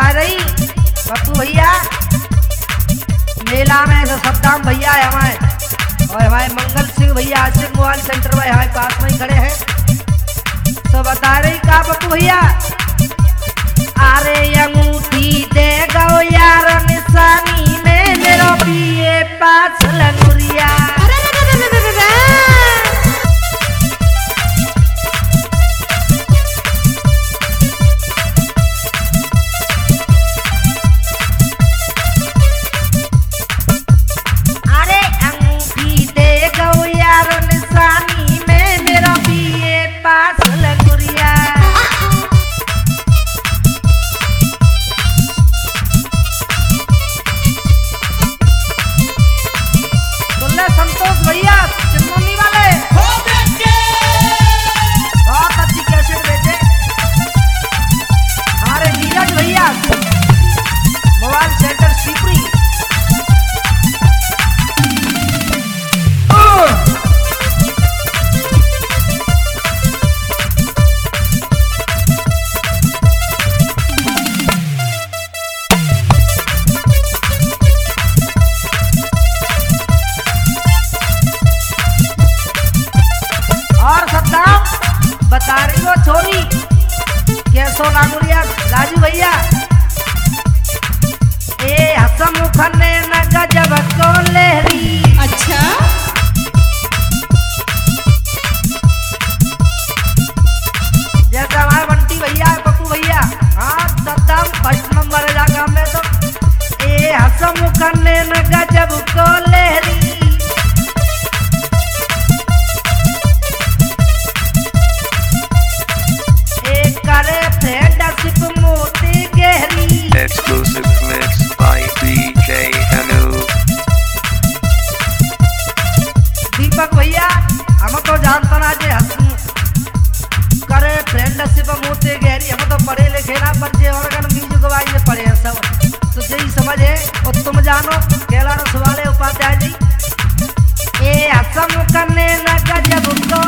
रही पप्पू भैया। मेला में तो सद्दाम भैया है हमारे। और हमारे मंगल सिंह भैया आशिक मोबाइल सेंटर में हमारे पास में ही खड़े हैं। तो बता रही का पप्पू भैया? अरे अंगूठी दे गो यार निशानी में, मेरा पिए पास लंगुरिया। कैसो नागुरिया राजू भैया ए हसम खने न गजब को लहरी अच्छा जैसे हमारे बंटी भैया पप्पू भैया हाँ फ़र्स्ट नंबर है जाकर हमने तो ए हसम खने न गजब को लहरी अकेला रसवाले उपाध्याय जी। ए असम करने ना का जब तो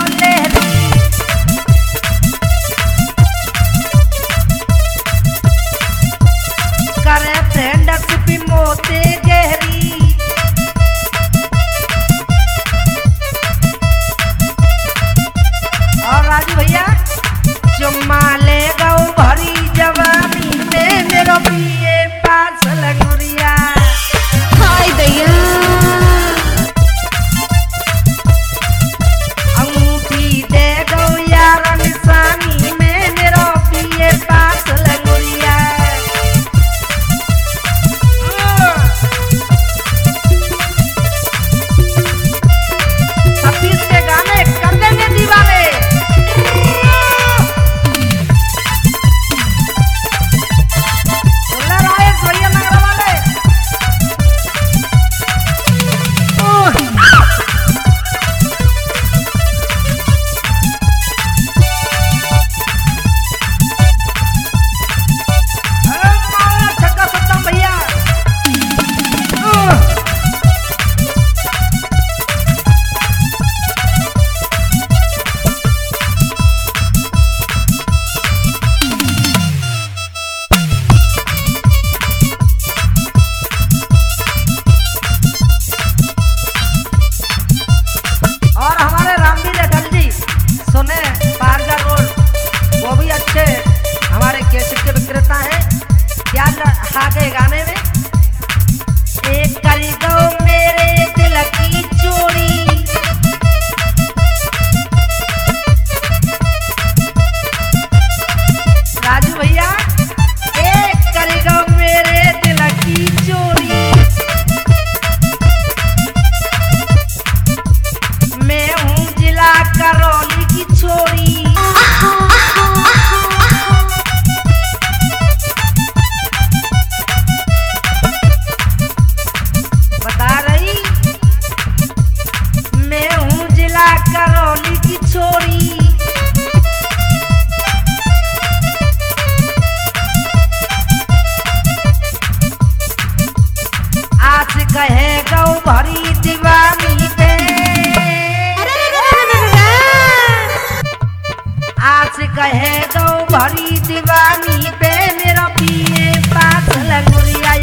रहे दो भरी दीवानी पे मेरा पिए पास लंगुरिया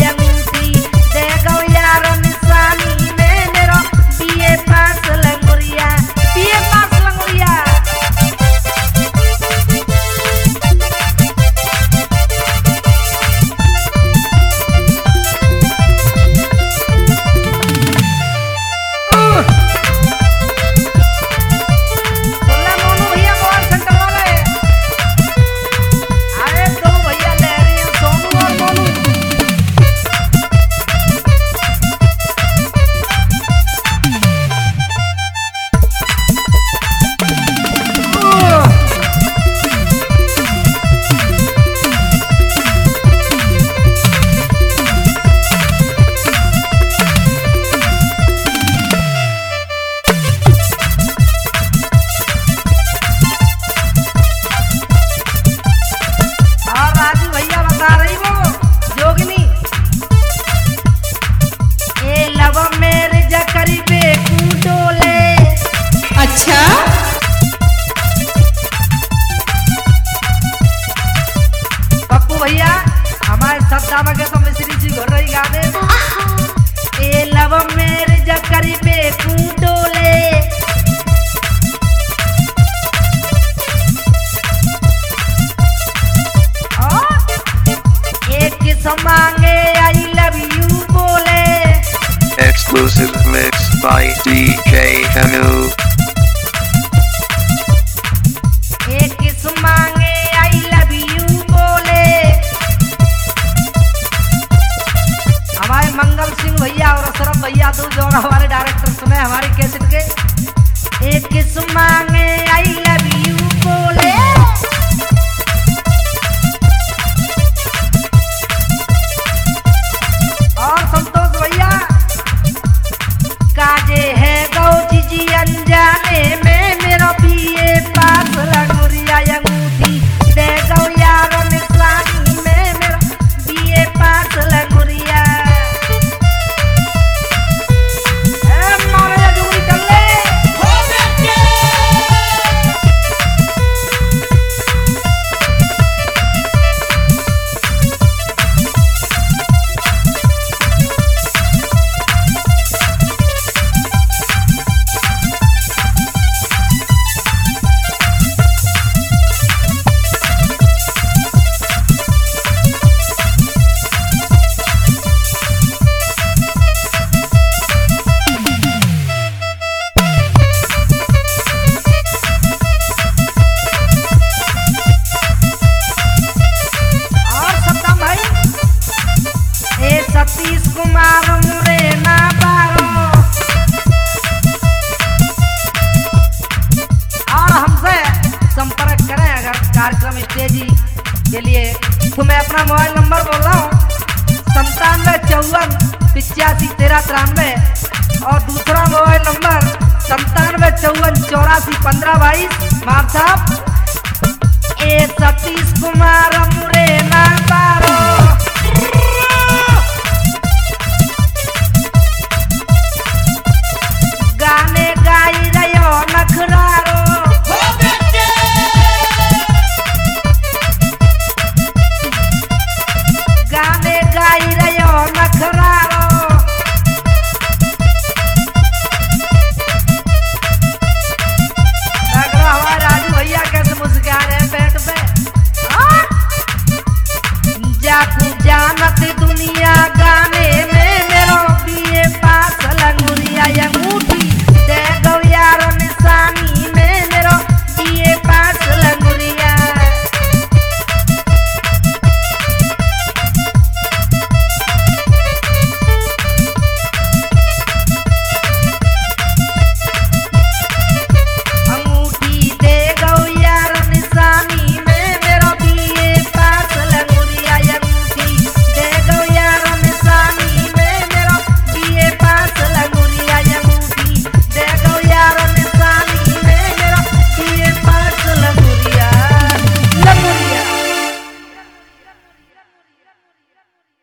भैया हमारे सप्ताह में के तो मिश्री जी घुर रही गाने। ए लब मेरे जकरी पे डोले और एक किस्म मांगे आई लव यू बोले। Exclusive mix by DJ Hanu. My. कार्यक्रम स्टेजी के लिए। तो मैं अपना मोबाइल नंबर बोल रहा हूँ। संतानवे चौवन पिचासी तेरह तिरानवे और दूसरा मोबाइल नंबर संतानवे चौवन चौरासी पंद्रह बाईस। माफ़ साहब। ए सतीश कुमार बारो